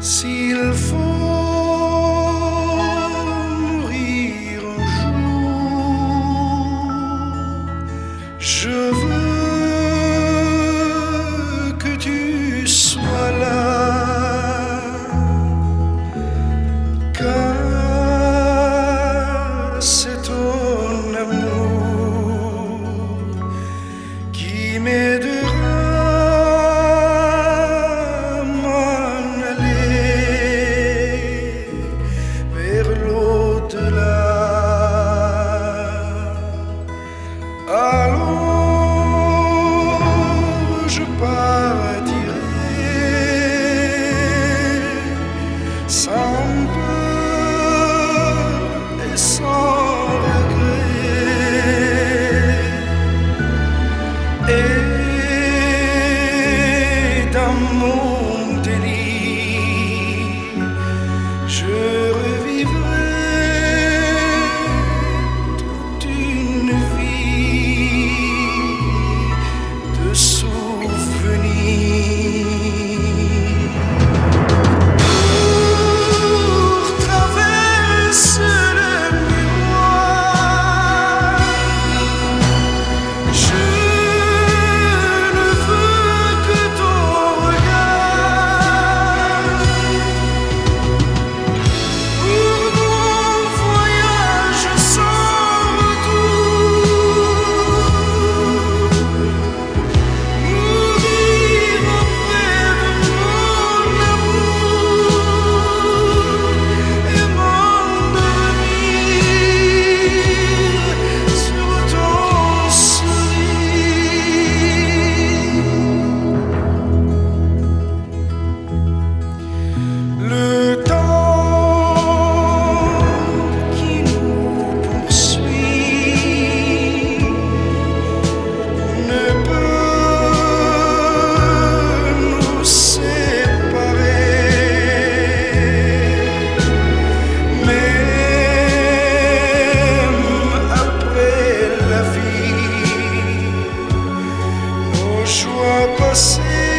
s'il faut. moon. João Passeio.